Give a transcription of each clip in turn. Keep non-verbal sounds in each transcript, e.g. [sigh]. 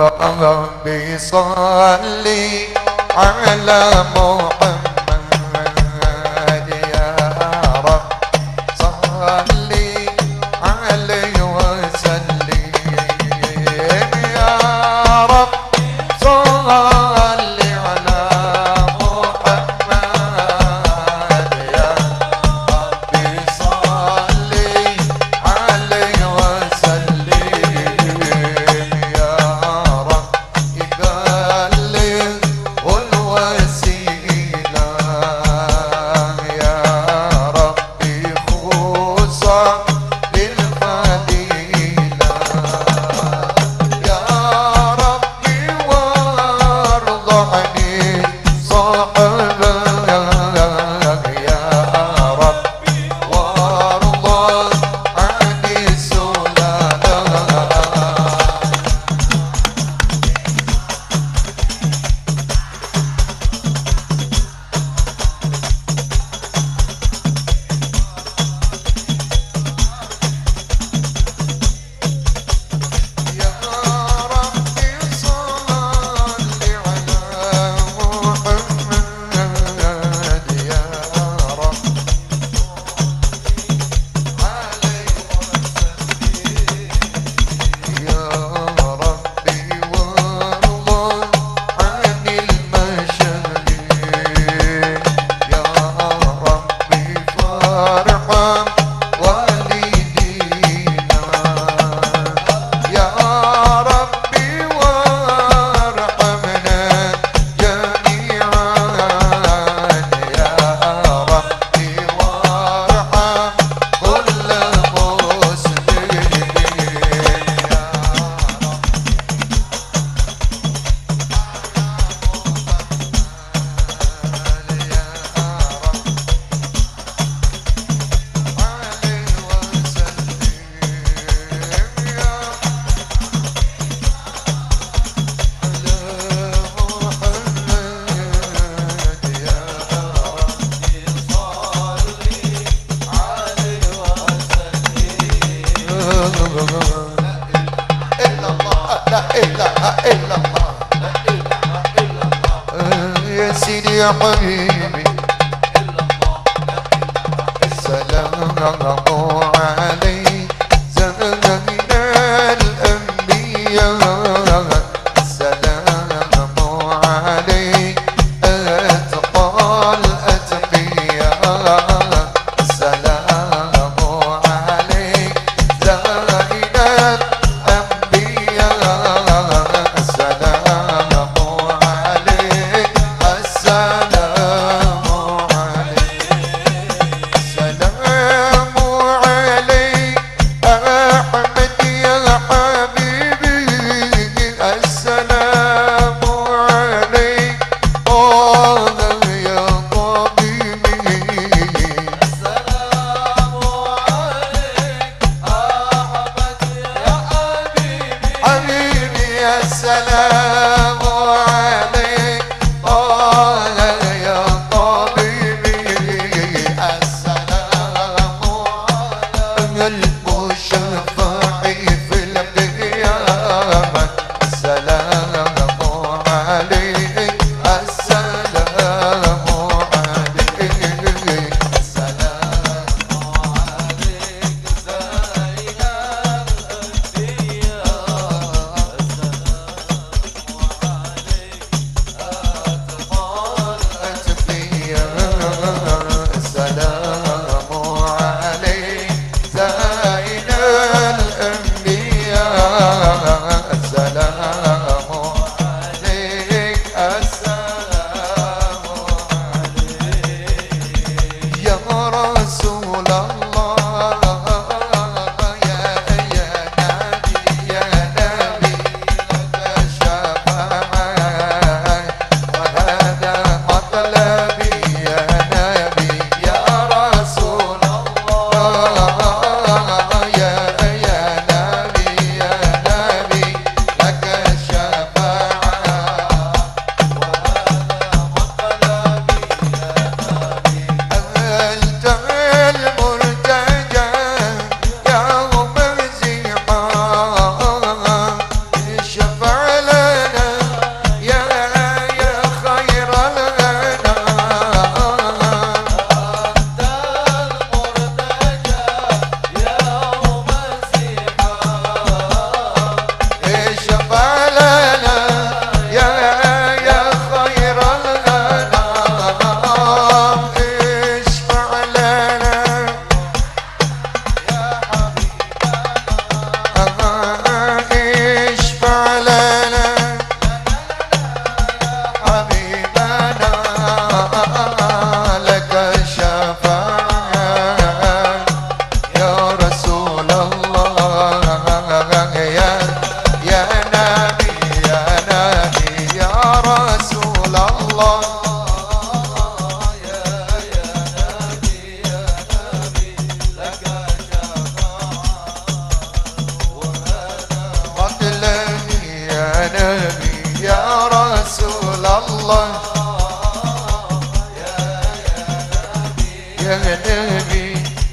اللهم صل على محمد up on.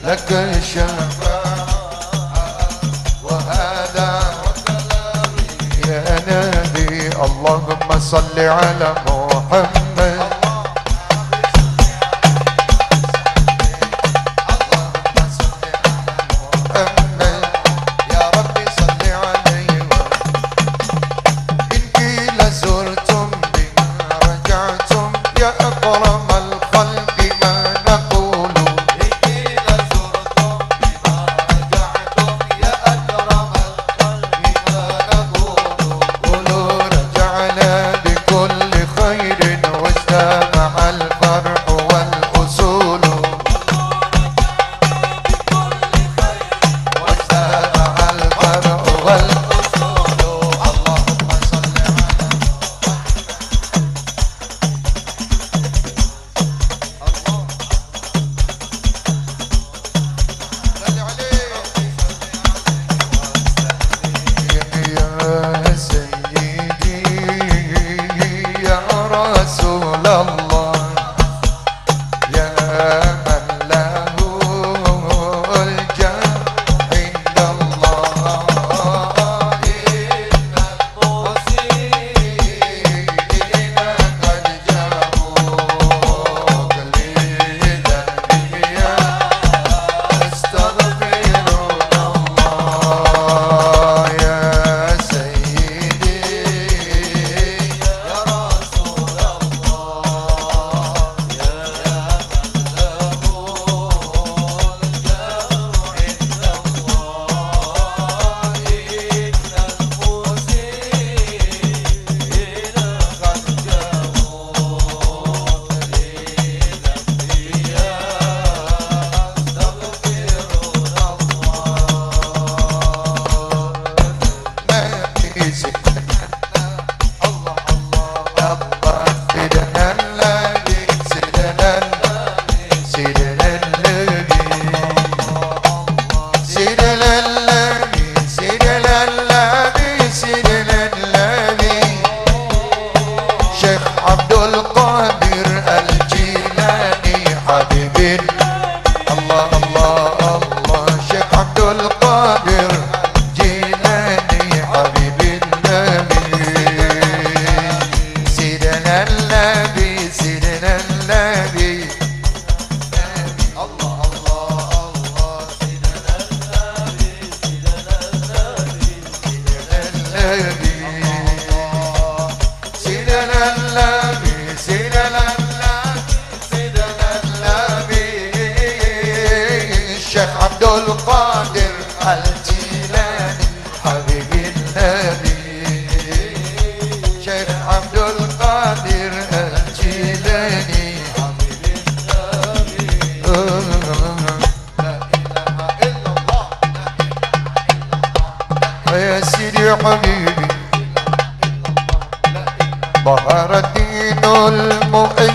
لك الشفاعة وهذا وكلامي يا نبي اللهم صل على محمد. 한 [laughs] music. القادر الجيلاني حبيب النبي شيخ عبد القادر الجيلاني حبيب النبي لا اله الا الله لا اله الا الله يا سيدي حبيبي بهر الدين المؤيد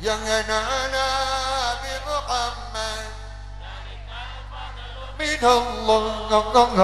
يا أنا بمحمد. من الله.